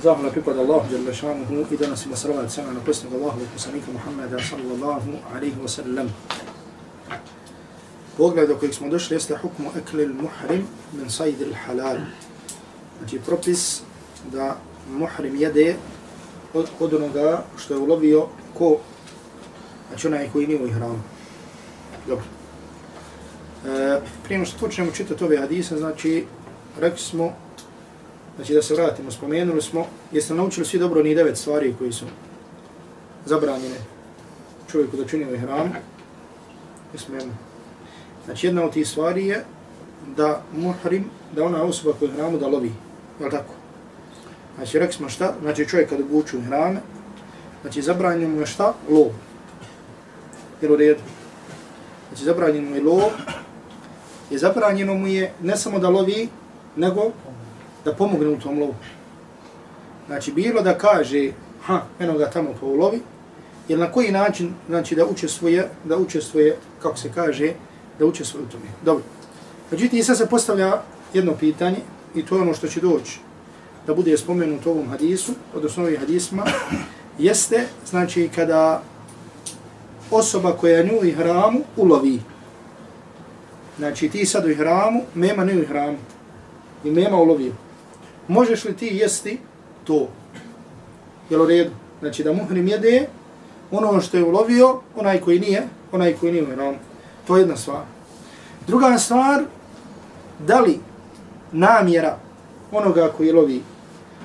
Zahvala pripada Allahu jalla šanuhu i danas ima salavat sana na posljednog Allahu i poslanika Muhammeda sallallahu alaihi wa sallam. Pogled do kojeg smo došli jeste hukmu eklil muhrim min sajdil halal. Znači propis da muhrim jede od, od onoga što je ulovio ko, znači onaj koji nije u ihramu. Dobro. E, prije što počnemo čitati ove hadise, znači rekli smo Znači da se vratimo, spomenuli smo, jesmo naučili svi dobro ni devet stvari koji su zabranjene čovjeku da čini u hram? Jesmo Znači jedna od tih stvari je da muhrim, da ona osoba koja je hramu da lovi. Je tako? Znači rekli smo šta? Znači čovjek kad obuču hrame, znači zabranjeno mu je šta? Lov. Jel u redu? Znači zabranjeno mu je lov, i zabranjeno mu je ne samo da lovi, nego da pomogne u tom lovu. Znači, bilo da kaže, ha, eno ga tamo pa ulovi, jer na koji način, znači, da učestvuje, da učestvuje, kako se kaže, da učestvuje u tome. Dobro. Međutim, sad se postavlja jedno pitanje, i to je ono što će doći, da bude spomenuto u ovom hadisu, od osnovi hadisma, jeste, znači, kada osoba koja nju i hramu ulovi. Znači, ti sad u hramu, mema ne u hramu, i mema ulovio možeš li ti jesti to? Jel u redu? Znači da muhrim jede ono što je ulovio, onaj koji nije, onaj koji nije umjerom. To je jedna stvar. Druga stvar, da li namjera onoga koji lovi,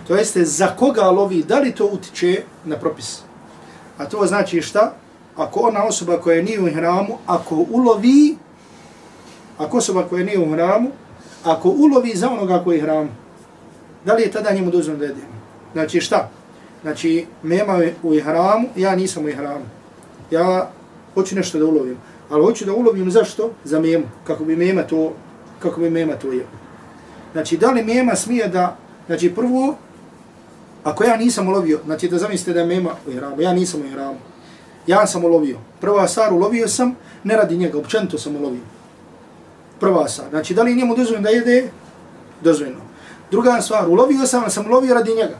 to jeste za koga lovi, da li to utiče na propis? A to znači šta? Ako ona osoba koja nije u hramu, ako ulovi, ako osoba koja nije u hramu, ako ulovi za onoga koji je hramu, da li je tada njemu dozvoljeno da jede? Znači šta? Znači, mema u ihramu, ja nisam u ihramu. Ja hoću nešto da ulovim. Ali hoću da ulovim zašto? Za memu. Kako bi mema to, kako bi mema to jeo. Znači, da li mema smije da, znači prvo, ako ja nisam ulovio, znači da zamislite da je mema u ihramu, ja nisam u ihramu. Ja sam ulovio. Prva stvar ulovio sam, ne radi njega, općenito sam ulovio. Prva stvar. Znači, da li njemu dozvoljeno da jede? Dozvoljeno. Druga stvar, ulovio sam, ali sam ulovio radi njega.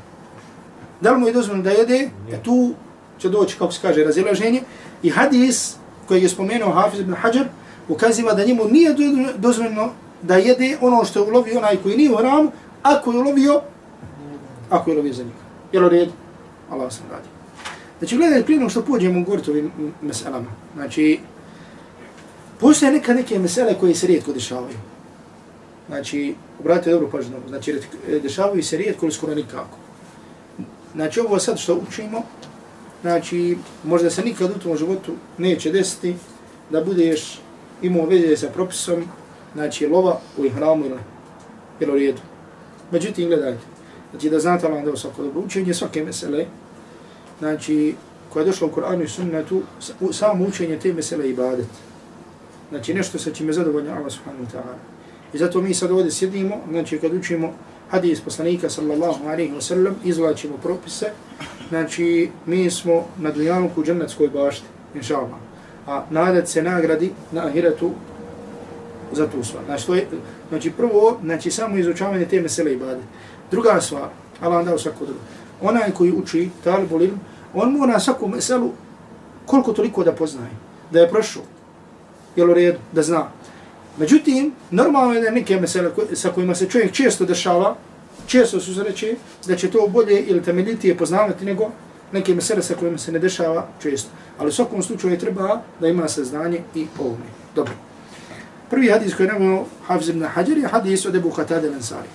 Da li mu je dozvoljeno da jede? E tu će doći, kako se kaže, razilaženje. I hadis koji je spomenuo Hafiz ibn Hajar ukaziva da njemu nije dozvoljeno da jede ono što je ulovio onaj koji nije u hramu, ako je ulovio, ako je ulovio za njega. Jel u redu? Allah sam radi. Znači, gledaj, prije što pođemo u govoriti ovim meselama. Znači, postoje neka neke mesele koje se rijetko dešavaju. Znači, obratite dobro pažnju, znači, e, dešavaju se rijetko ili skoro nikako. Znači, ovo sad što učimo, znači, možda se nikad u tom životu neće desiti da budeš imao veze sa propisom, znači, lova u ihramu ili ili rijedu. Međutim, gledajte, znači, da znate Allah da je svako dobro učenje, svake mesele, znači, koja je došla u Koranu i sunnetu, samo učenje te mesele ibadet. Znači, nešto sa čime zadovoljno Allah subhanahu wa ta'ala. I zato mi sad ovdje sjedimo, znači kad učimo hadis poslanika sallallahu alaihi wa sallam, izvlačimo propise, znači mi smo na dunjaluku džennetskoj bašti, inša Allah. A nadat se nagradi na ahiretu za tu stvar. Znači, to je, znači prvo, znači samo izučavanje te mesele i bade. Druga stvar, Allah vam dao svako drugo. Onaj koji uči talibu ilm, on mora svaku meselu koliko toliko da poznaje, da je prošao, jel u redu, da zna. Međutim, normalno je da neke mesele sa kojima se čovjek često dešava, često su zreći da će to bolje ili temeljitije poznavati nego neke mesele sa kojima se ne dešava često. Ali u svakom slučaju treba da ima saznanje i ovome. Dobro. Prvi hadis koji je navio Hafiz ibn Hajar je hadis od Ebu Qatade Lansari.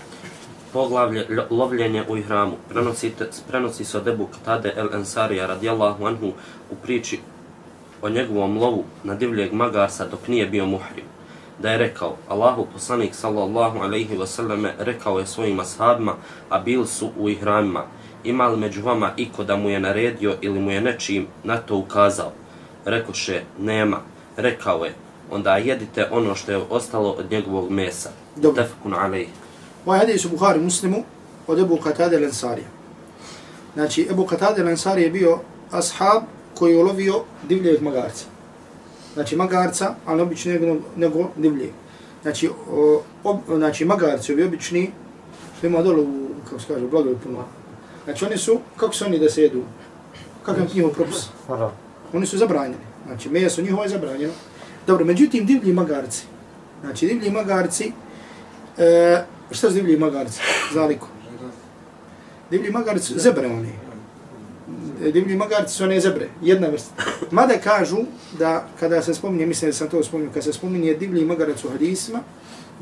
Poglavlje lovljenje u ihramu. Prenosi, prenosi se od Ebu Katade el Ensarija radijallahu anhu u priči o njegovom lovu na divljeg magarsa dok nije bio muhrim. Da je rekao, Allahu poslanik sallallahu alaihi wasallam rekao je svojim ashabima, a bili su u ihramima. Ima li među vama iko da mu je naredio ili mu je nečim na to ukazao? Rekoše, nema. Rekao je, onda jedite ono što je ostalo od njegovog mesa. Dobro. Tefkun alaihi. Ovaj hadis u Buhari muslimu od Ebu Qatade Lansarija. Znači, Ebu Qatade Lansari je bio ashab koji je ulovio divljeg magarca. Znači, magarca, ali obično nego, nego divljeg. Znači, o, ob, znači, magarci obi obični, što ima dole u, kako se kaže, blago puno. Znači, oni su, kako su oni da se jedu? Kakav je njihov propis? Oni su zabranjeni. Znači, meso njihovo je zabranjeno. Dobro, međutim, divlji magarci. Znači, divlji magarci, e, šta su divlji magarci? Zaliku. Divlji magarci, zebre oni. E, divlji magarci su one zebre, jedna vrsta. Mada kažu da kada se spominje, mislim da sam to spominio, kada se spominje divlji magarac u hadisima,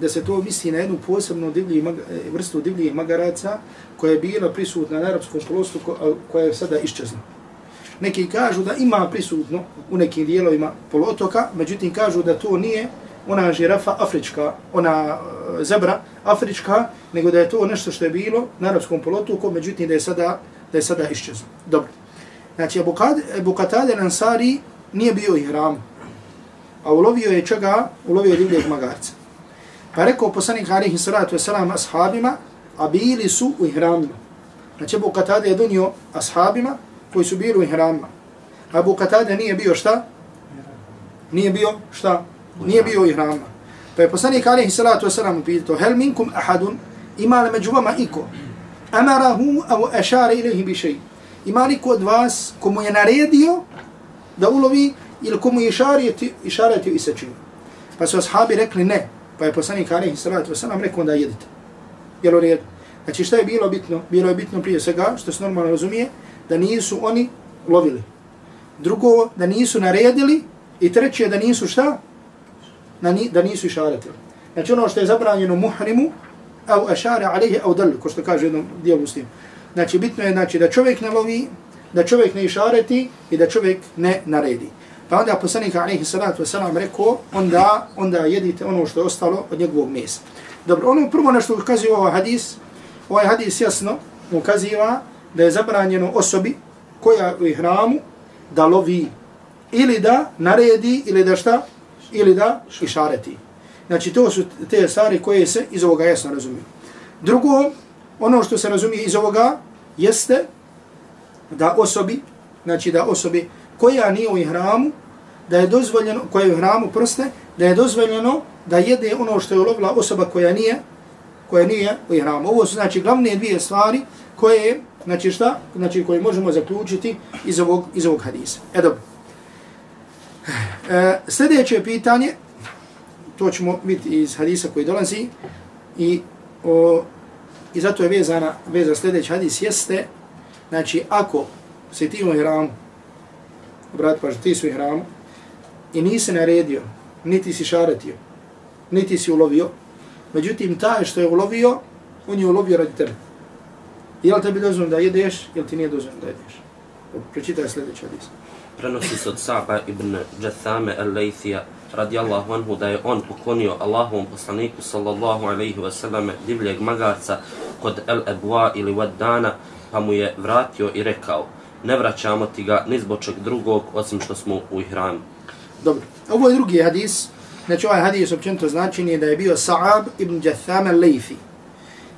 da se to misli na jednu posebnu divlji e, vrstu divljih magaraca koja je bila prisutna na arapskom polostu koja je sada iščezna. Neki kažu da ima prisutno u nekim dijelovima polotoka, međutim kažu da to nije ona žirafa afrička, ona e, zebra afrička, nego da je to nešto što je bilo na arapskom polotoku, međutim da je sada da je sada iščezno. Dobro. Znači, Abu, Kad, Abu Katade Ansari nije bio ihram, a ulovio je čega? Ulovio je divljeg magarca. Pa rekao poslanik alihi salatu wasalam ashabima, a bili su u ihramima. Znači, Abu Katade je donio ashabima koji su bili u ihramima. Abu Katade nije bio šta? Nije bio šta? Nije bio u ihramima. Pa je poslanik alihi salatu wasalam upitao, hel minkum ahadun, ima li među vama iko? Amarahu au ašare ilaihi bi šeji ima li kod vas komu je naredio da ulovi ili komu je išaretio, i sečinu. Pa su ashabi rekli ne, pa je poslanik alaihi salatu wasalam rekao da jedite. Jel u redu? Znači šta je bilo bitno? Bilo je bitno prije svega, što se normalno razumije, da nisu oni lovili. Drugo, da nisu naredili i treće, da nisu šta? Da, ni, da nisu išaretili. Znači ono što je zabranjeno muhrimu, au ašare alaihi au dalli, ko što kaže jednom dijelu s tim. Znači, bitno je znači, da čovjek ne lovi, da čovjek ne išareti i da čovjek ne naredi. Pa onda poslanik alaihi salatu wasalam rekao, onda, onda jedite ono što je ostalo od njegovog mesa. Dobro, ono prvo na što ukazuje ovaj hadis, ovaj hadis jasno ukaziva da je zabranjeno osobi koja u hramu da lovi ili da naredi ili da šta, ili da išareti. Znači, to su te stvari koje se iz ovoga jasno razumiju. Drugo, ono što se razumije iz ovoga jeste da osobi, znači da osobi koja nije u ihramu, da je dozvoljeno, koja je u ihramu prste, da je dozvoljeno da jede ono što je ulovila osoba koja nije, koja nije u ihramu. Ovo su znači glavne dvije stvari koje, znači šta, znači koje možemo zaključiti iz ovog, iz ovog hadisa. E dobro. E, sljedeće pitanje, to ćemo vidjeti iz hadisa koji dolazi i o, I zato je vezana, vezan sljedeći hadis jeste, znači ako se ti u ihramu, brat pažu, ti su u ihramu, i nisi naredio, niti si šaretio, niti si ulovio, međutim taj što je ulovio, on je ulovio radi tebe. Je li tebi dozvoljeno da jedeš, ili ti nije dozvoljeno da jedeš? Pročitaj sljedeći hadis. Prenosi se od Sa'ba ibn Džathame al-Laythija radijallahu anhu da je on poklonio Allahovom poslaniku sallallahu alaihi wasallam divljeg magarca kod El Ebua ili Waddana pa mu je vratio i rekao ne vraćamo ti ga ni zbog čeg drugog osim što smo u ihramu. Dobro, ovo je drugi hadis, znači ovaj hadis općenito značenje da je bio Sa'ab ibn Jatham al-Layfi.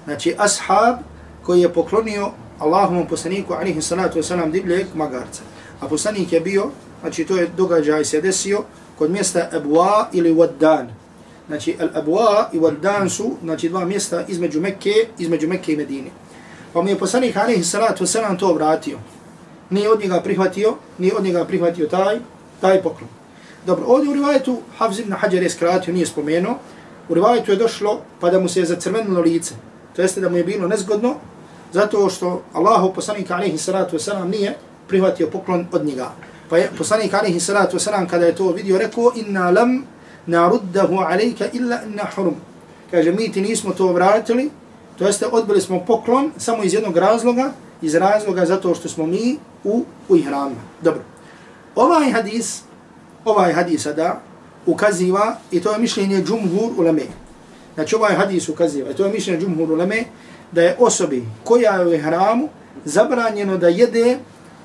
Znači ashab koji je poklonio Allahovom poslaniku alaihi salatu wasalam divljeg magarca. A poslanik je bio, znači to je događaj se desio kod mjesta Abwa ili Waddan. Znači Al-Abwa i Waddan su znači dva mjesta između Mekke, između Mekke i Medine. Pa mu je poslanik alaihi salatu wasalam to obratio. Nije od njega prihvatio, nije od njega prihvatio taj, taj poklon. Dobro, ovdje u rivajetu Hafz ibn Hajar je skratio, nije spomenuo. U rivajetu je došlo pa da mu se je zacrvenilo lice. to jeste da mu je bilo nezgodno, zato što Allahu poslanik alaihi salatu wasalam nije prihvatio poklon od njega. Pa je poslanik alaihi salatu wasalam kada je to vidio rekao inna lam naruddahu alejka illa inna hurum. Kaže, mi ti nismo to vratili, to jeste odbili smo poklon samo iz jednog razloga, iz razloga zato što smo mi u, u ihramu. Dobro. Ovaj hadis, ovaj hadis da ukaziva, i to je mišljenje džumhur uleme. Znači ovaj hadis ukaziva, i to je mišljenje džumhur uleme, da je osobi koja je u ihramu zabranjeno da jede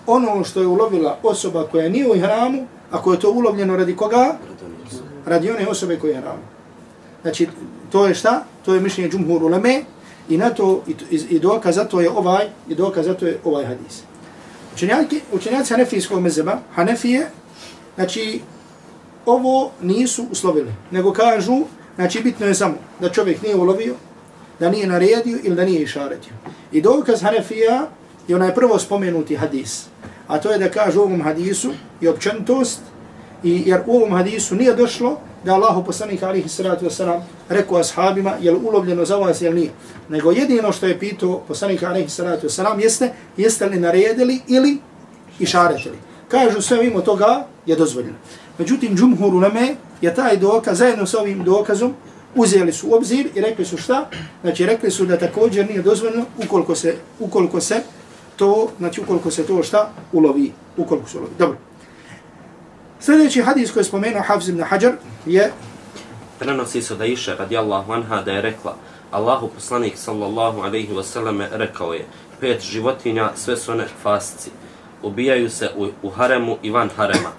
ono što je ulovila osoba koja nije u hramu, ako je to ulovljeno radi koga? Radi one osobe koja je hramu. Znači, to je šta? To je mišljenje džumhur uleme i na to, i, i, i dokaz za to je ovaj, i dokaz za to je ovaj hadis. Učenjaci, učenjaci Hanefijskog mezeba, Hanefije, znači, ovo nisu uslovili, nego kažu, znači, bitno je samo da čovjek nije ulovio, da nije naredio ili da nije išaretio. I dokaz Hanefija je onaj prvo spomenuti hadis, a to je da kaže u ovom hadisu i općentost, i jer u ovom hadisu nije došlo da Allahu poslanik alihi salatu wasalam rekao ashabima jel ulovljeno za vas jel nije. Nego jedino što je pitao poslanik alihi salatu wasalam jeste jeste li naredili ili išaretili. Kažu sve mimo toga je dozvoljeno. Međutim, džumhur uleme je taj dokaz, zajedno sa ovim dokazom, uzeli su obzir i rekli su šta? Znači, rekli su da također nije dozvoljeno ukoliko se, ukoliko se to, znači ukoliko se to šta ulovi, ukoliko se ulovi. Dobro. Sljedeći hadis koji je spomenuo Hafiz ibn Hajar je Prenosi se da iše radijallahu anha da je rekla Allahu poslanik sallallahu alaihi wasallam rekao je pet životinja sve su one fasci. Ubijaju se u, u haremu i van harema.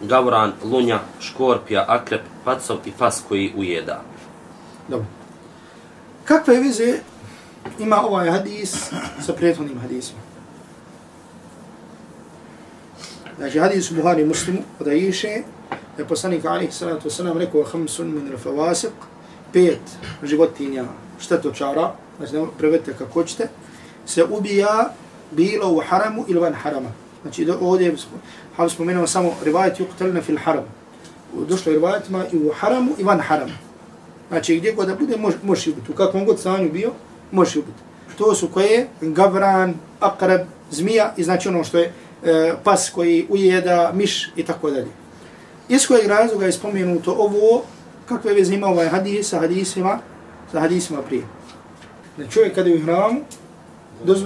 Gavran, lunja, škorpija, akrep, pacov i pas koji ujeda. Dobro. Kakve vize ima ovaj hadis sa prethodnim hadisima? Znači hadis Buhari muslimu od Aisha je poslanik alaihi salatu wasalam rekao hamsun min rafavasiq, pet životinja štetočara, znači ne prevedite kako hoćete, se ubija bilo u haramu ili van harama. Znači ovdje je spomenuo samo rivajet yuqtalna fil haram. Došlo je rivajetima i u haramu i van harama. Znači gdje god da bude može, može ubiti. U kakvom god stanju bio, može ubiti. To su koje? Gavran, akrab, zmija i znači ono što je E, pas koji ujeda, miš i tako dalje. Iz kojeg razloga je spomenuto ovo, kakve veze ima ovaj hadis sa hadisima, sa hadisima prije. Da čovjek kada je u hramu,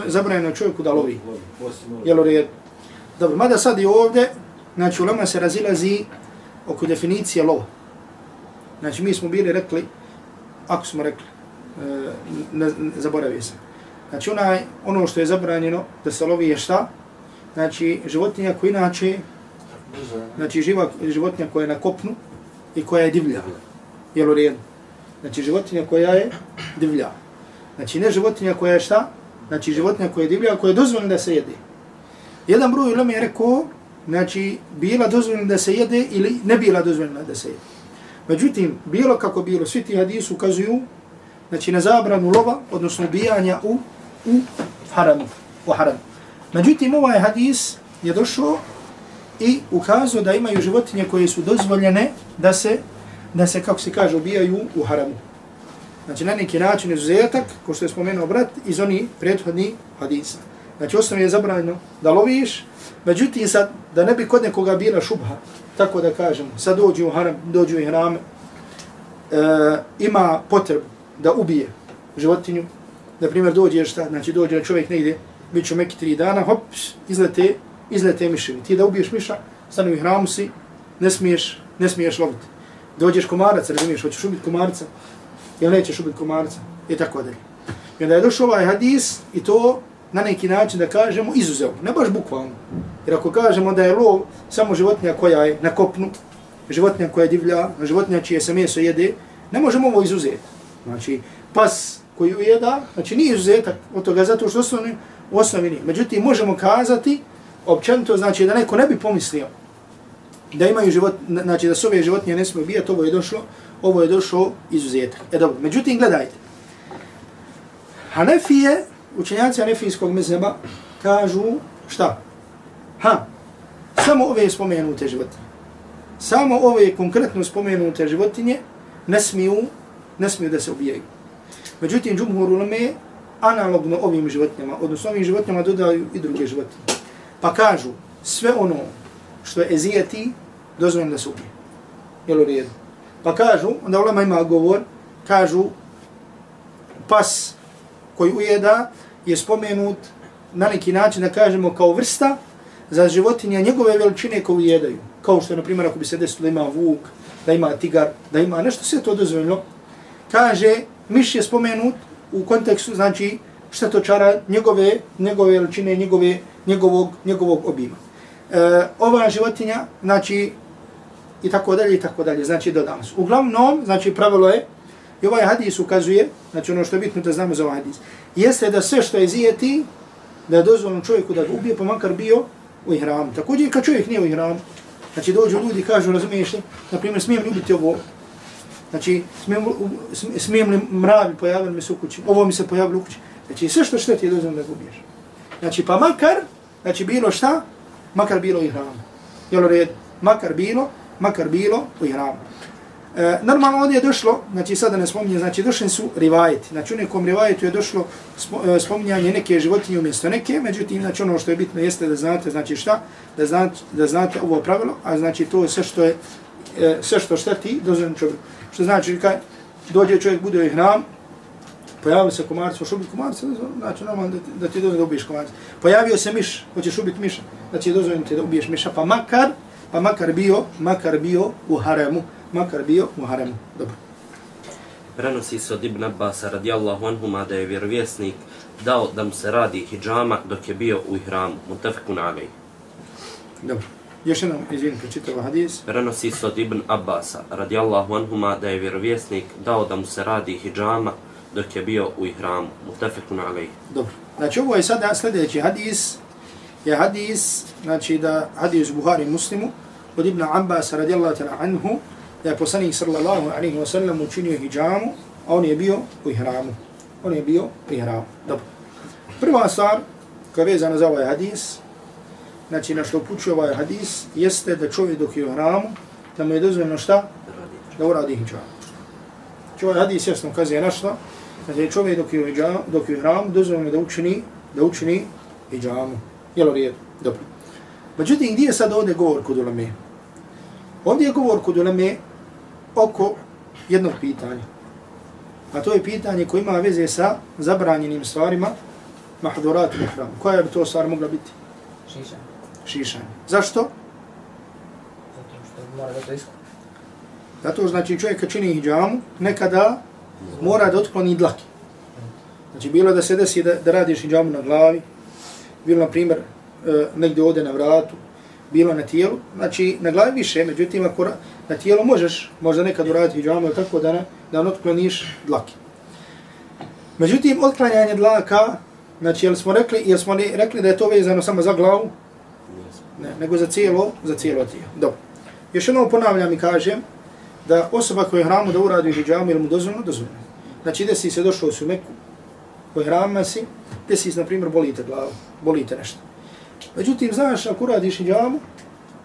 zabranjeno čovjeku da lovi. Jel u redu? Dobro, mada sad i ovdje, znači u lama se razilazi oko definicije lova. Znači mi smo bili rekli, ako smo rekli, e, ne, ne zaboravio sam. Znači onaj, ono što je zabranjeno da se lovi je šta? Znači životinja koja inače, znači živa, životinja koja je na kopnu i koja je divlja. Jel u redu? Znači životinja koja je divlja. Znači ne životinja koja je šta? Znači životinja koja je divlja, koja je dozvoljena da se jede. Jedan broj ulema je rekao, znači bila dozvoljena da se jede ili ne bila dozvoljena da se jede. Međutim, bilo kako bilo, svi ti hadisi ukazuju znači na zabranu lova, odnosno ubijanja u, u haramu. U haramu. Međutim, ovaj hadis je došao i ukazao da imaju životinje koje su dozvoljene da se, da se kako se kaže, ubijaju u haramu. Znači, na neki način izuzetak, ko što je spomenuo brat, iz oni prethodni hadisa. Znači, osnovno je zabranjeno da loviš, međutim, sad, da ne bi kod nekoga bila šubha, tako da kažemo, sad dođu u haram, dođu u haram, e, ima potrebu da ubije životinju, na primjer dođe šta, znači dođe čovjek negdje, bit ću meki tri dana, hop, izlete, izlete miševi. Ti da ubiješ miša, stanu u hramu si, ne smiješ, ne smiješ loviti. Dođeš komarac, razumiješ, hoćeš ubiti komarca, jel nećeš ubiti komarca, i tako dalje. I onda je došao ovaj hadis i to na neki način da kažemo izuzeo, ne baš bukvalno. Jer ako kažemo da je lov samo životinja koja je na kopnu, životinja koja je divlja, životinja čije se meso jede, ne možemo ovo izuzeti. Znači, pas koji ujeda, znači nije izuzetak od toga zato što osnovni, u osnovi nije. Međutim, možemo kazati, općenito, znači da neko ne bi pomislio da imaju život, znači da se ove životinje ne smiju bijati, ovo je došlo, ovo je došlo izuzetak. E dobro, međutim, gledajte. Hanefije, učenjaci Hanefijskog mezeba, kažu šta? Ha, samo ove spomenute životinje. Samo ove konkretno spomenute životinje ne smiju, ne smiju da se ubijaju. Međutim, džumhur ulame analogno ovim životinjama, odnosno ovim životinjama dodaju i druge životinje. Pa kažu, sve ono što je ezijeti, dozvoljeno da se ubije. Jel u redu? Pa kažu, onda ulema ima govor, kažu, pas koji ujeda je spomenut na neki način, da kažemo, kao vrsta za životinje njegove veličine koje ujedaju. Kao što je, na primjer, ako bi se desilo da ima vuk, da ima tigar, da ima nešto, sve to dozvoljeno. Kaže, miš je spomenut u kontekstu, znači, štetočara to čara njegove, njegove veličine, njegove, njegovog, njegovog obima. E, ova životinja, znači, i tako dalje, i tako dalje, znači, do danas. Uglavnom, znači, pravilo je, i ovaj hadis ukazuje, znači ono što je bitno da znamo za ovaj hadis, jeste da sve što je zijeti, da je dozvoljeno čovjeku da ga ubije, pa makar bio u ihramu. Također kad čovjek nije u ihramu, znači dođu ljudi i kažu, razumiješ li, na primjer, smijem ljubiti ovo, znači, smijem, smijem li mravi pojavili mi se u kući, ovo mi se pojavilo u kući, znači sve što šteti je dozvoljeno da gubiš. Znači, pa makar, znači bilo šta, makar bilo i ihramu. Jel red, makar bilo, makar bilo i ihramu. E, normalno ovdje je došlo, znači sada ne spominje, znači došli su rivajeti. Znači u nekom rivajetu je došlo e, spominjanje neke životinje umjesto neke, međutim, znači ono što je bitno jeste da znate, znači šta, da znate, da znate ovo pravilo, a znači to je sve što je, e, sve što šteti, dozvoljeno čovjeku. Što znači, kad dođe čovjek, bude u hram, pojavio se komarc, hoće ubiti komarca, znači normalno da da ti dozvoljeno da ubiješ komarca. Pojavio se miš, hoćeš ubiti miša, znači dozvoljeno ti da ubiješ miša, pa makar, pa makar bio, makar bio u haremu, makar bio u haremu. Dobro. Prenosi se od Ibn Abbas radijallahu anhuma da je vjerovjesnik dao da mu se radi hijjama dok je bio u ihramu. Mutafekun alej. Dobro. Još jednom, izvinim, pročitava hadis. Prenosi se od Ibn Abbasa radijallahu anhuma da je vjerovjesnik dao da mu se radi hijjama dok je bio u ihramu. Mutafekun alej. Dobro. Znači ovo je sada sljedeći hadis. Je hadis, znači da hadis Buhari muslimu od Ibn Abbas radijallahu ta'ala anhu da je poslanik sallallahu alaihi wa sallam učinio hijamu, a on je bio u ihramu. On je bio u ihramu. Dobro. Prva stvar koja je vezana za ovaj hadis, znači na što upućuje ovaj hadis, jeste da čovjek dok je u ramu, da mu je dozvoljeno šta? Da uradi hijab. Znači ovaj hadis jasno kazuje na našla, Znači čovjek dok je u hijamu, dok je u ramu, dozvoljeno da učini, da učini hijabu. Jel u redu? Dobro. Međutim, gdje je sad ovdje govor kod ulame? Ovdje je govor kod ulame oko jednog pitanja. A to je pitanje koje ima veze sa zabranjenim stvarima mahdurat u hramu. Koja bi to stvar mogla biti? Šiša. Šišanje. Zašto? Zato što mora da to iskupi. Zato znači čovjek kad čini hijjamu, nekada mora da otkloni dlake. Znači bilo da se desi da, da radiš hijjamu na glavi, bilo na primjer e, negdje ode na vratu, bilo na tijelu, znači na glavi više, međutim ako na tijelu možeš možda nekad uraditi hijjamu ili tako da, ne, da otkloniš dlake. Međutim, otklanjanje dlaka, znači jel smo rekli, jel smo rekli da je to vezano samo za glavu? Ne, nego za cijelo, za cijelo tijelo. Dobro. Još jednom ponavljam i kažem da osoba koja je hramu da uradi hijjamu ili mu dozvoljeno, dozvoljeno. Znači desi se došao u sumeku, koji hrama si, desi se, na primjer, bolite glavu, bolite nešto. Međutim, znaš, ako uradiš hijjamu,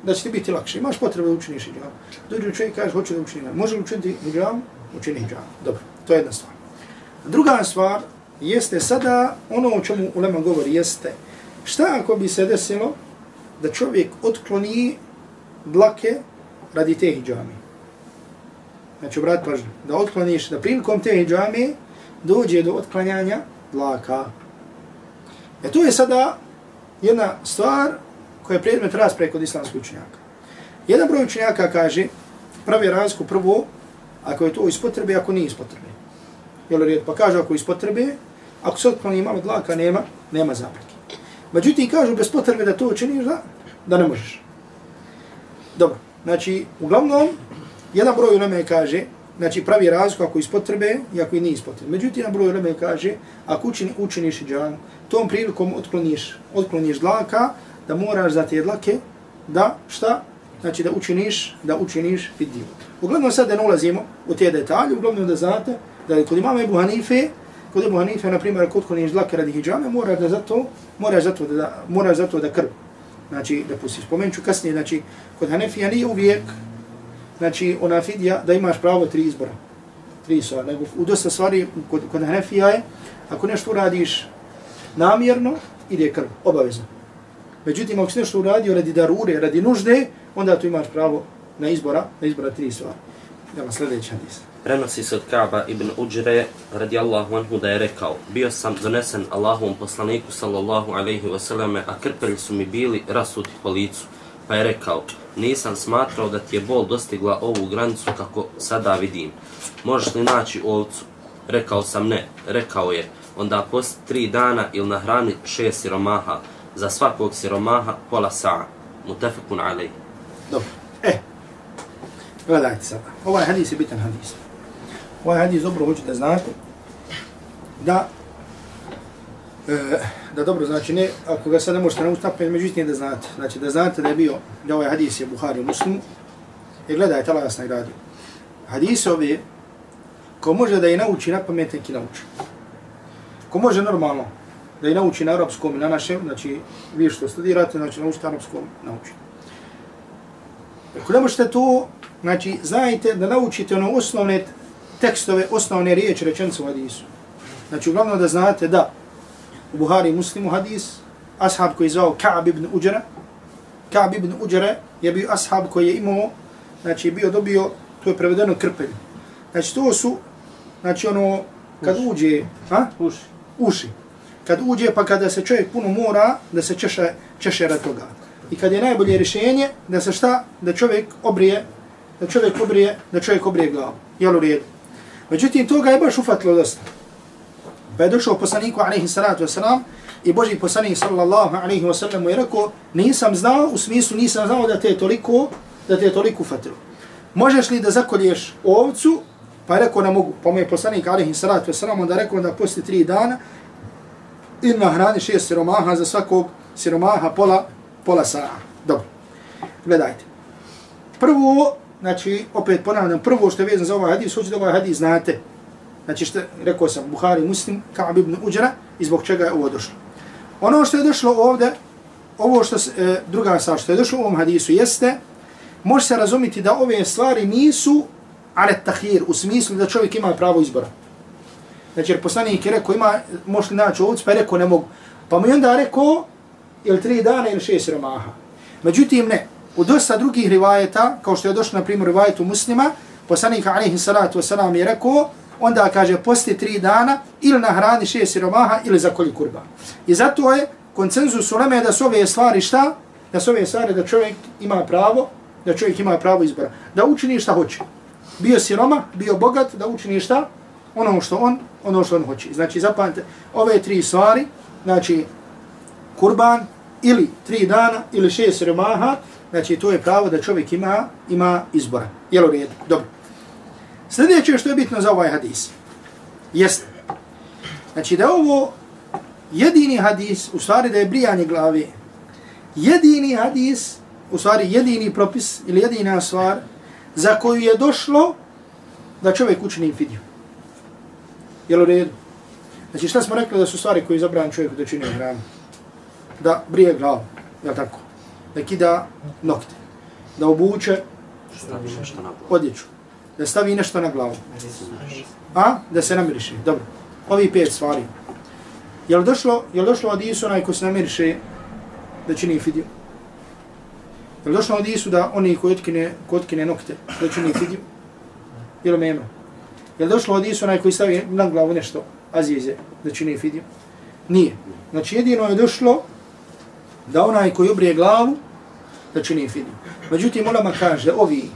da će ti biti lakše. Imaš potrebe da učiniš hijjamu. Dođe čovjek i kaže, hoću da učini hijjamu. Može li učiniti hijjamu? Učini hijjamu. Dobro, to je jedna stvar. Druga stvar jeste sada, ono o čemu Ulema govori, jeste šta ako bi se desilo da čovjek otkloni dlake radi te hijjame. Znači, brat pažnju, da otkloniš, da prilikom te hijjame dođe do otklanjanja dlaka. E to je sada jedna stvar koja je predmet rasprave kod islamskih učenjaka. Jedan broj učenjaka kaže, pravi razliku prvo, ako je to iz potrebe, ako nije iz potrebe. Jel red? Pa kaže, ako iz potrebe, ako se otkloni malo dlaka, nema, nema zapreke. Međutim, kažu bez potrebe da to učiniš, da, da ne možeš. Dobro, znači, uglavnom, jedan broj uleme kaže, znači pravi razliku ako iz potrebe i ako i nije iz potrebe. Međutim, jedan broj uleme kaže, ako učini, učiniš džan, tom prilikom otkloniš, otkloniš dlaka, da moraš za te dlake, da šta? Znači da učiniš, da učiniš fidiju. Uglavnom sad da ne ulazimo u te detalje, uglavnom da znate da kod imama Ebu Hanife, kod Ebu Hanife, na primjer, kod kod dlake radi hijjame, mora da zato, mora zato da, mora zato da krv. Znači, da pusti. Spomenut ću kasnije, znači, kod Hanefija nije uvijek, znači, ona fidija da imaš pravo tri izbora. tri sva. nego u dosta stvari kod, kod Hanefija je, ako nešto uradiš namjerno, ide krv, obavezno. Međutim, ako si nešto uradio radi darure, radi nužde, onda tu imaš pravo na izbora, na izbora tri stvari. Evo sljedeći hadis. Prenosi se od Kaaba ibn Uđre radijallahu anhu da je rekao Bio sam donesen Allahovom poslaniku sallallahu alaihi wasallam, a krpelji su mi bili rasuti po licu. Pa je rekao, nisam smatrao da ti je bol dostigla ovu granicu kako sada vidim. Možeš li naći ovcu? Rekao sam ne. Rekao je, onda post tri dana ili nahrani šest siromaha. Za svakog siromaha pola sa'a. Mutafekun alaihi. Dobro. E, gledajte sada. Ovaj hadis je bitan hadis. Ovaj hadis dobro hoću da znate da e, da dobro znači ne, ako ga sad ne možete naučiti napred, međutim da znate. Znači da znate da je bio, da ovaj hadis je Buhari u muslimu. I gledajte, Allah vas nagradio. Hadis ove, ko može da je nauči na pamet, neki nauči. Ko može normalno da je nauči na arapskom i na našem, znači vi što studirate, znači naučite arapskom, nauči. Ako ne možete to, znači znajte da naučite ono osnovne tekstove, osnovne riječi rečenice u hadisu. Znači uglavnom da znate da u Buhari Muslimu hadis, ashab koji je zvao Ka'b ibn Uđara, Ka'b ibn Uđara je bio ashab koji je imao, znači bio dobio, to je prevedeno krpelj. Znači to su, znači ono, kad uši. uđe, ha? Uši. Uši. Kad uđe pa kada se čovjek puno mora, da se češe, češe rad toga. I kad je najbolje rješenje, da se šta, da čovjek obrije, da čovjek obrije, da čovjek obrije glavu. Jel u redu? Međutim, toga je baš ufatilo dosta. Pa je došao poslaniku alaihi salatu wasalam i Boži poslanik sallallahu alaihi wasallam mu je rekao nisam znao, u smislu nisam znao da te je toliko, da te je toliko ufatilo. Možeš li da zakolješ ovcu? Pa je rekao ne mogu. Pa mu je poslanik alaihi salatu wasalam onda rekao da posti tri dana i na hrani šest siromaha za svakog siromaha pola, pola sa'a. Dobro. Gledajte. Prvo, znači, opet ponavljam, prvo što je vezano za ovaj hadis, hoću da ovaj hadis znate. Znači, što, rekao sam, Buhari, Muslim, Ka'ab ibn Uđara, i zbog čega je ovo došlo. Ono što je došlo ovde, ovo što, e, druga stvar što je došlo u ovom hadisu jeste, može se razumiti da ove stvari nisu ale tahir, u smislu da čovjek ima pravo izbora. Znači, jer poslanik je rekao, ima, možeš li naći ovdje, pa je rekao, ne mogu. Pa mu je onda rekao, ili tri dana ili šest romaha. Međutim, ne. U dosta drugih rivajeta, kao što je došlo na primjer rivajetu muslima, poslanik alaihi salatu wasalam je rekao, onda kaže posti tri dana ili na hrani šest siromaha ili za kolji kurba. I zato je koncenzus u Leme da su ove stvari šta? Da su ove stvari da čovjek ima pravo, da čovjek ima pravo izbora. Da učini šta hoće. Bio siroma, bio bogat, da učini šta? Ono što on, ono što on hoće. Znači zapamte ove tri stvari, znači kurban ili tri dana ili šest remaha, znači to je pravo da čovjek ima ima izbora. Jel u redu? Dobro. Sljedeće što je bitno za ovaj hadis, jeste, znači da ovo jedini hadis, u stvari da je brijanje glave, jedini hadis, u stvari jedini propis ili jedina stvar za koju je došlo da čovjek učini fidiju. Jel u redu? Znači šta smo rekli da su stvari koje zabran čovjeku da čini hranu? Da brije glavu, je tako? Da kida nokte, da obuče odjeću, da stavi nešto na glavu. A? Da se namiriše. Dobro. Ovi pet stvari. Je li došlo, je li došlo od Isu onaj ko se namiriše da čini fidiju? Je li došlo od Isu da oni koji otkine, ko otkine nokte da čini fidiju? Je li nema? Je li došlo od Isu onaj koji stavi na glavu nešto azize da čini fidiju? Nije. Znači jedino je došlo da onaj koji obrije glavu da čini fidiju. Međutim, ulama kaže ovi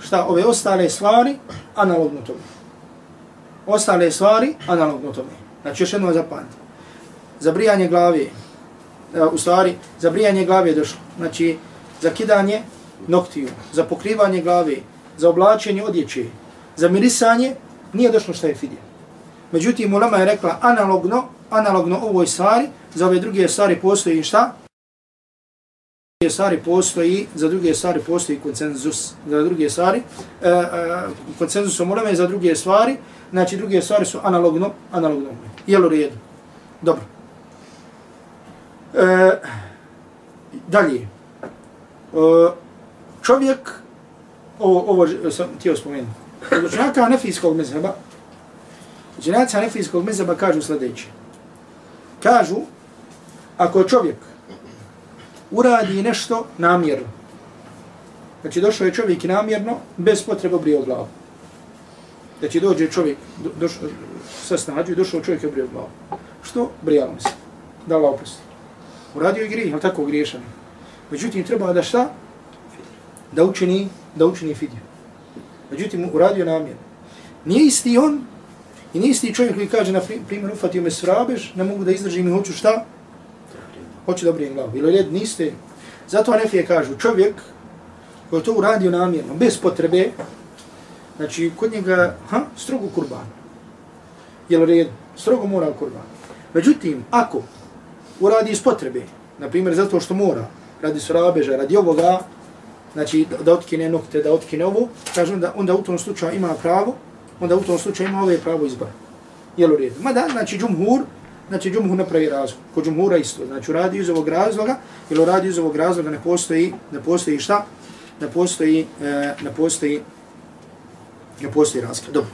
šta ove ostale stvari analogno tome. Ostale stvari analogno tome. Znači još jedno zapamati. Zabrijanje glave, e, u stvari, zabrijanje glave je došlo. Znači, zakidanje noktiju, za pokrivanje glave, za oblačenje odjeće, za mirisanje, nije došlo šta je fidija. Međutim, ulama je rekla analogno, analogno ovoj stvari, za ove druge stvari postoji šta? Druge stvari postoji, za druge stvari postoji konsenzus, za druge stvari, e, e, konsenzus umorame za druge stvari, znači druge stvari su analogno, analogno. Jel u redu? Dobro. E, dalje. E, čovjek, ovo, ovo sam htio spomenuti, od učenjaka nefijskog mezheba, Učenjaci Hanefijskog mezheba kažu sljedeće. Kažu, ako čovjek uradi nešto namjerno, znači došao je čovjek namjerno, bez potrebe obrio glavu. Znači dođe čovjek, do, došao, sa snađu i došao čovjek i obrio glavu. Što? Brijalo se. Da Allah oprosti. Uradio je grijeh, ali tako griješan. Međutim, treba da šta? Da učini, da učini fidiju. Međutim, uradio namjerno. Nije isti on, i nije isti čovjek koji kaže, na primjer, ufatio me srabež, ne mogu da izdržim i hoću šta? Hoću da obrijem glavu. Bilo ljed, niste. Zato Anefije kažu, čovjek koji to uradio namjerno, bez potrebe, znači, kod njega, ha, strogo kurban. Jel red? Strogo mora kurban. Međutim, ako uradi iz potrebe, na primjer, zato što mora, radi surabeža, radi ovoga, znači, da, da otkine nokte, da otkine ovo, kažem da onda u tom slučaju ima pravo, onda u tom slučaju ima ove pravo izbora. Jel u redu? Mada, znači, džumhur, znači, džumhur napravi razlog. Kod džumhura isto. Znači, radi iz ovog razloga, ili radi iz ovog razloga ne postoji, ne postoji šta? Ne postoji, e, ne postoji, ne postoji razlog. Dobro.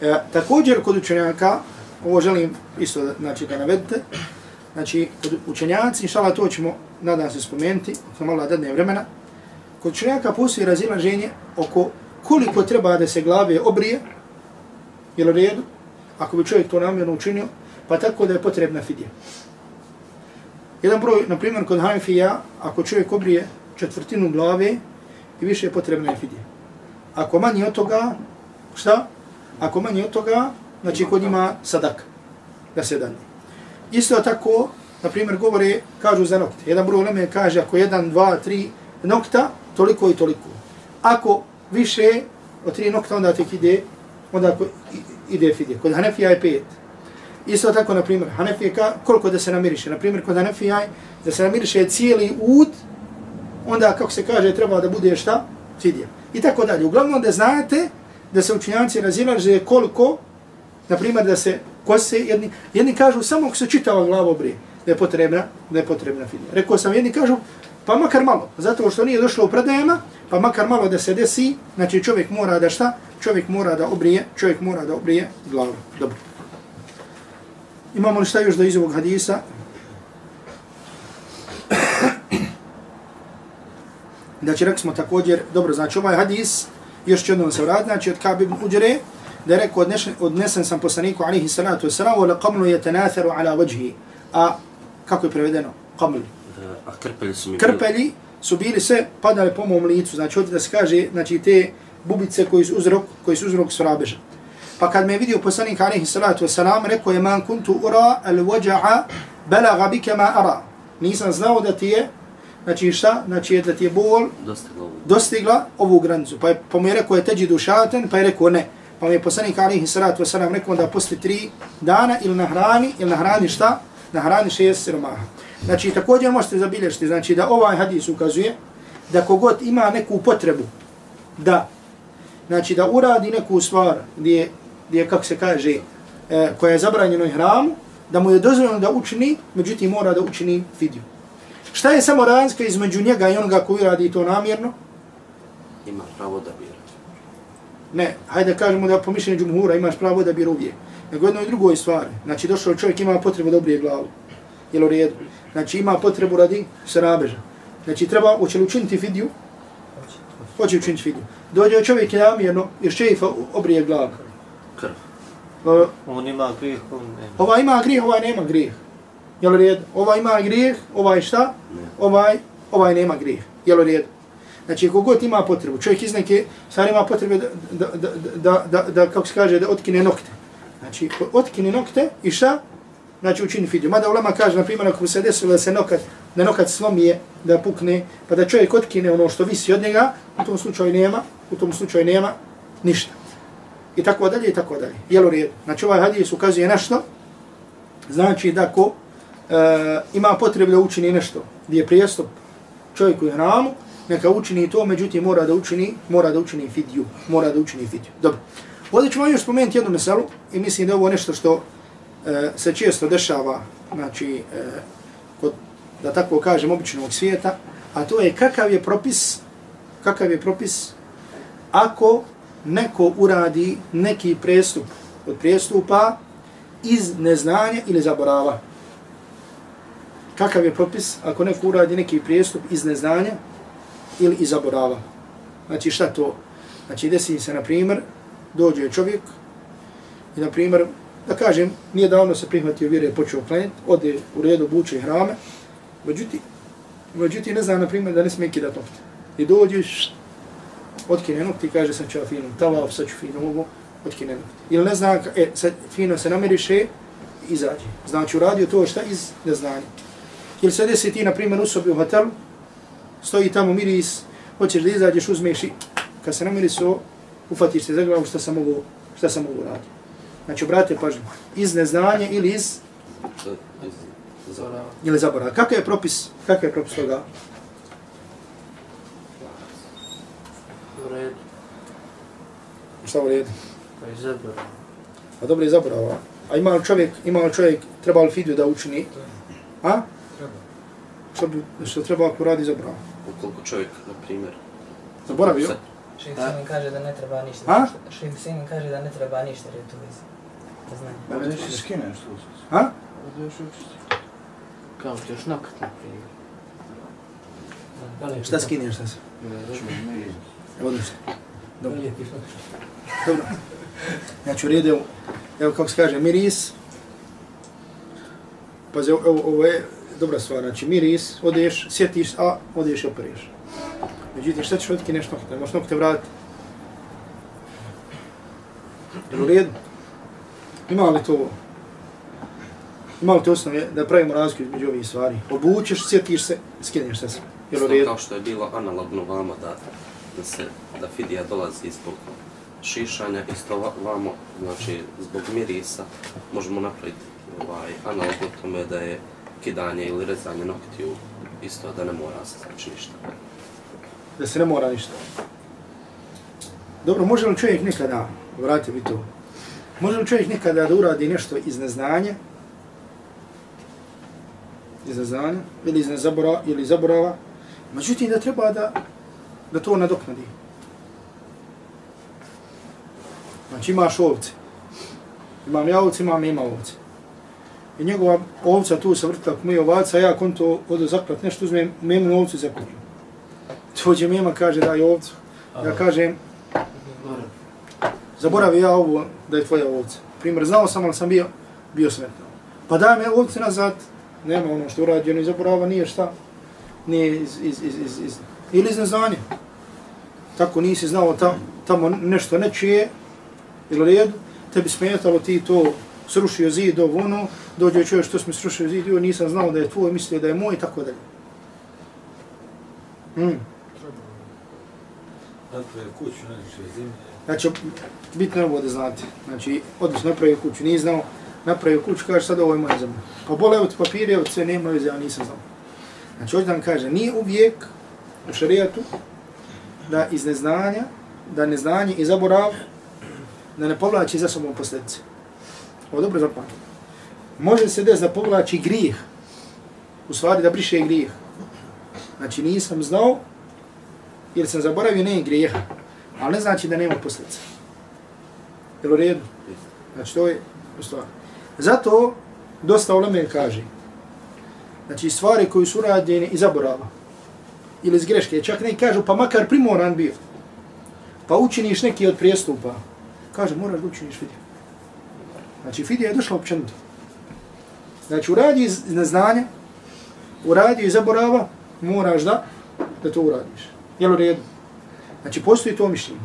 E, također, kod učenjaka, ovo želim isto znači, da navedete, znači, kod učenjaci, inšala to ćemo, nadam se spomenuti, to malo dadne vremena, kod učenjaka postoji razilaženje oko koliko treba da se glave obrije, jel redu, ako bi čovjek to namjerno učinio, pa tako da je potrebna fidija. Jedan broj, na primjer, kod Hanfija, ako čovjek obrije četvrtinu glave, i više je potrebna je fidija. Ako manji od toga, šta? Ako manji od toga, znači kod ima sadak, da se dani. Isto tako, na primjer, govore, kažu za nokte. Jedan broj leme kaže, ako jedan, dva, tri nokta, toliko i toliko. Ako više od tri nokta, onda tek ide, onda ide fidija. Kod Hanefija je pet. Isto tako, na primjer, Hanefije, ka, koliko da se namiriše? Na primjer, kod Hanefija da se namiriše cijeli ud, onda, kako se kaže, treba da bude šta? Fidija. I tako dalje. Uglavnom da znate da se učinjanci razilaže koliko, na primjer, da se kose, jedni, jedni kažu samo ako se čitava glava obrije, da je potrebna, da je potrebna fidija. Rekao sam, jedni kažu, pa makar malo, zato što nije došlo u predajama, pa makar malo da se desi, znači čovjek mora da šta? Čovjek mora da obrije, čovjek mora da obrije glavu. Dobro. Imamo li šta još da iz ovog hadisa? Znači, rekli smo također, dobro, znači ovaj hadis, još ću jednom se vratiti, znači od Kabe ibn Uđere, da je rekao, odnešen, odnesen sam poslaniku, alihi salatu wasalam, wala qamlu je tenatharu ala vajhi. A, kako je prevedeno? Qamlu. A krpelji su mi Krpelji su bili sve padali po mom licu, znači ovdje da se kaže, znači te bubice koji su uzrok, koji su uzrok srabeža. Pa kad me je vidio poslanik alaihi salatu wasalam, rekao je man kuntu ura al waja'a balaga bike ma ara. Nisam znao da ti je, znači šta, znači da ti je bol dostigla. dostigla ovu granicu. Pa, je, pa mu je rekao je teđi dušaten, pa je rekao ne. Pa mi je poslanik alaihi salatu wasalam rekao da posle tri dana ili na hrani, ili na hrani šta? Na hrani šest siromaha. Znači, također možete zabilježiti, znači da ovaj hadis ukazuje da kogod ima neku potrebu da, znači da uradi neku stvar gdje, gdje kako se kaže, e, koja je zabranjeno i hramu, da mu je dozvoljeno da učini, međutim mora da učini fidiju. Šta je samo razlika između njega i onoga koji radi to namjerno? Ima pravo da bira. Ne, hajde kažemo da po mišljenju džumhura imaš pravo da bira uvijek. Nego jedno i drugoj stvari. Znači došao čovjek ima potrebu da obrije glavu. Jel u redu? Znači ima potrebu radi srabeža. Znači treba, hoće li učiniti fidiju? Hoće učiniti fidiju. Dođe čovjek je namjerno, jer šejifa obrije glavu. Uh, On ima grijeh, on nema. Ova ima grijeh, ovaj nema grijeh. Jel u redu? Ovaj ima grijeh, ovaj šta? Ovaj, ovaj nema grijeh. Jel u redu? Znači, kogod ima potrebu, čovjek iz neke stvari ima potrebe da, da, da, da, da, da, kako se kaže, da otkine nokte. Znači, otkine nokte i šta? Znači, učini fidiju. Mada ulema kaže, na primjer, ako se desilo da se nokat, da nokat slomije, da pukne, pa da čovjek otkine ono što visi od njega, u tom slučaju nema, u tom slučaju nema ništa. I tako dalje, i tako dalje. Jel u redu? Znači, ovaj hadis ukazuje nešto, znači da ko e, ima potrebu da učini nešto, gdje je prijestup čovjeku i hramu, neka učini to, međutim mora da učini, mora da učini fidju, mora da učini fidju. Dobro. Ovdje ću vam još spomenuti jednu meselu i mislim da je ovo nešto što e, se često dešava, znači, e, kod, da tako kažem, običnog svijeta, a to je kakav je propis, kakav je propis ako neko uradi neki prestup od prijestupa iz neznanja ili zaborava. Kakav je propis ako neko uradi neki prijestup iz neznanja ili iz zaborava? Znači šta to? Znači desi se, na primjer, dođe čovjek i, na primjer, da kažem, nije davno se prihvatio vjere, počeo klanjati, ode u redu, buče hrame, međutim, međutim ne zna, na primjer, da ne smije kidati nokte. I dođe, otkine nokte i kaže, sad ću ja fino, tavav, sad ću fino mogu, otkine nokte. Ili ne zna, e, sad fino se namiriše, izađe. Znači, uradio to šta iz neznanja. Ili se desi ti, na primjer, u sobi u hotelu, stoji tamo miris, hoćeš da izađeš, uzmeš i kad se namiriso, ufatiš se za glavu šta sam mogu, šta sam mogu raditi. Znači, obratite pažnju, iz neznanja ili iz, ili zaborava. Kakav je propis, kakav je propis toga? U redu. Šta u redu? Pa je zaborav. A dobro je zaborava. A ima li čovjek, ima li čovjek, treba li fidju da učini? A? Treba. Što, bi, što treba ako radi zaborava? Ukoliko čovjek, na primjer, Zaboravio? Šejh Semin kaže da ne treba ništa. A? Šejh Semin kaže da ne treba ništa, jer je to iz neznanja. Ma ne si skineš tu. A? Ovdje još učisti. Kao ti još nakat, na primjer. Šta skinješ šta se? Čujem, ne izraz. Odlično. Dobro. Znači u redu, evo, evo kako se kaže, miris. Pazi, evo, ovo je dobra stvar, znači miris, odeš, sjetiš, a odeš i opereš. Međutim, šta ćeš otkineš nokte? Možeš nokte vratiti. Jel u redu? Ima li to, ima li to osnove da pravimo razliku između ovih stvari? Obučeš, sjetiš se, skineš se. Jel u Isto redu? kao što je bilo analogno vama da, da se da fidija dolazi zbog šišanja, isto vamo, znači zbog mirisa možemo napraviti ovaj, analogno tome da je kidanje ili rezanje noktiju isto da ne mora se znači ništa. da se ne mora ništa. Dobro, može li čovjek nekada, vrati mi to, može li čovjek nekada da uradi nešto iz neznanja, iz neznanja, ili iz nezaborava, ili zaborava, međutim da treba da, da to nadoknadi. Znači imaš ovce, imam ja ovce, imam ima ovce. I njegova ovca tu se mi je ovaca, ja konto odo zaklat nešto, uzmem memu ovcu i zaklatim. Dođe mema, kaže daj ovcu. Ja kažem, zaboravi ja ovo da je tvoja ovca. Primjer, znao sam, ali sam bio, bio smetno. Pa daj me ovce nazad, nema ono što urađeno i zaborava, nije šta, nije iz, iz, iz, iz, iz, ili iz neznanja. Tako nisi znao tam, tamo nešto nečije, ili redu, tebi smetalo ti to srušio zid ovo ono, dođe čovjek što smo srušio zid, jo, nisam znao da je tvoj, mislio da je moj i tako dalje. Mm. Zimlje. Znači, bitno je ovo da znate. Znači, odnosno napravio kuću, nije znao, napravio kuću, kaže sad ovo je moja zemlja. Pa bole, evo ti papiri, evo sve, nema veze, ja nisam znao. Znači, hoće da vam kaže, nije uvijek u šarijatu da iz neznanja, da neznanje i zaborav, da ne povlači za sobom posljedice. Ovo dobro zapamtite. Može se desiti da povlači grijeh, u stvari da briše grijeh. Znači, nisam znao, jer sam zaboravio, ne grijeha. Ali ne znači da nema posljedica. Jel u redu? Znači to je stvar. Zato dosta uleme kaže, znači stvari koji su urađene i zaborava ili iz greške, čak ne kažu pa makar primoran bio, pa učiniš neki od prijestupa, kaže moraš da učiniš fidiju. Znači fidija je došla općenito. Znači uradi iz neznanja, uradi iz zaborava, moraš da, da to uradiš. Jel u redu? Znači, postoji to mišljenje.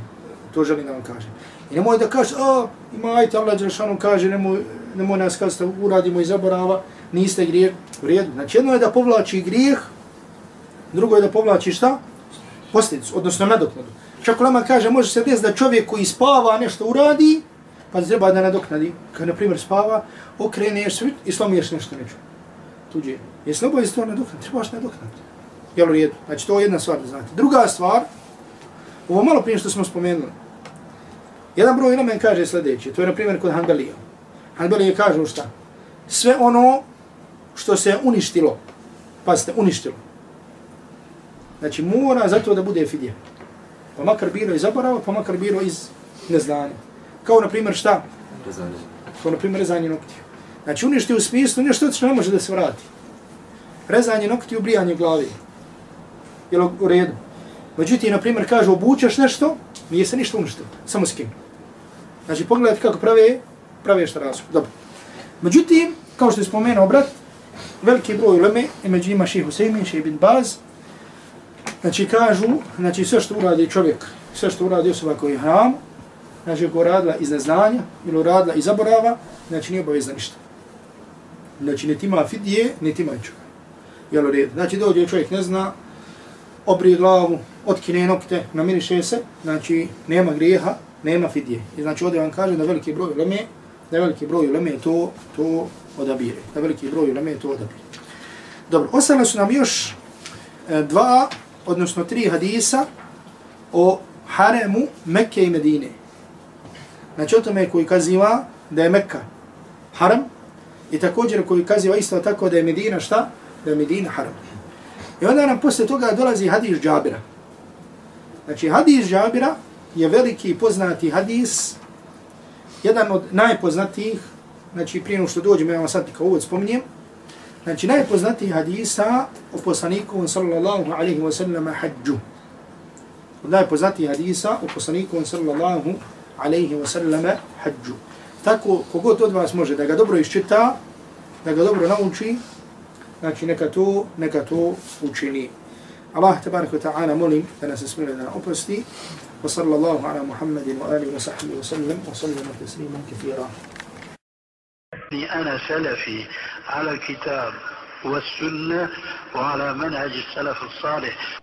To želim da vam kažem. I nemoj da kažeš, a, ima ajte, Allah Đelšanu kaže, nemoj, nemoj nas kazati, uradimo i zaborava, niste grijeh. U redu. Znači, jedno je da povlači grijeh, drugo je da povlači šta? Posljedicu, odnosno nadoknadu. Čak Lama kaže, može se desiti da čovjek koji spava nešto uradi, pa treba da nadoknadi. Kad, na primjer, spava, okreneš svit i slomiješ nešto neću. Tuđe. Jesi ne to nadoknadi? Trebaš nadoknadi. Jel u redu? Znači, to je jedna stvar da znate. Druga stvar, ovo malo prije što smo spomenuli. Jedan broj namen kaže sljedeće, to je na primjer kod Hanbalija. kaže kažu šta? Sve ono što se uništilo, pazite, uništilo. Znači mora zato da bude fidje. Pa makar bilo iz zaborava, pa makar bilo iz neznanja. Kao na primjer šta? Rezanje. Kao na primjer rezanje noktiju. Znači uništi u smislu nešto što ne može da se vrati. Rezanje noktiju, brijanje glavi. Je li u redu? Međutim, na primjer, kaže obučeš nešto, nije se ništa uništilo, samo skin. Znači pogledajte kako prave, prave šta rasu. Dobro. Međutim, kao što je spomenuo brat, veliki broj uleme, i među njima ših Husaymin, ših Ibn Baz, znači kažu, znači sve što uradi čovjek, sve što uradi osoba koji je hram, znači ako radila iz neznanja ili uradila iz zaborava, znači nije obavezna ništa. Znači niti ima fidije, niti ima čovjek. Jel u redu? Znači dođe čovjek ne zna, obrije glavu, otkine nokte, namiriše se, znači nema grijeha, nema fidije. I znači ovdje vam kaže da veliki broj uleme, da veliki broj uleme to, to odabire. Da veliki broj uleme to odabire. Dobro, ostale su nam još e, dva, odnosno tri hadisa o haremu Mekke i Medine. Znači o tome koji kaziva da je Mekka haram i također koji kaziva isto tako da je Medina šta? Da je Medina haram. I onda nam posle toga dolazi hadis Džabira. Znači hadis Džabira je veliki poznati hadis, jedan od najpoznatijih, znači prije što dođem, ja vam sad kao uvod spominjem, znači najpoznatiji hadisa o poslaniku sallallahu alaihi wa sallam hađu. Od hadisa o poslaniku sallallahu alaihi wa sallam hađu. Tako, kogod od vas može da ga dobro iščita, da ga dobro nauči, znači neka to, neka to učini. Allah tabaraka ta'ala molim da nas smire da oprosti. Wa sallallahu ala muhammadin wa alihi wa sahbihi wa sallam أنا سلفي على الكتاب والسنة وعلى منهج السلف الصالح.